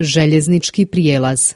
Željeznički prijelaz.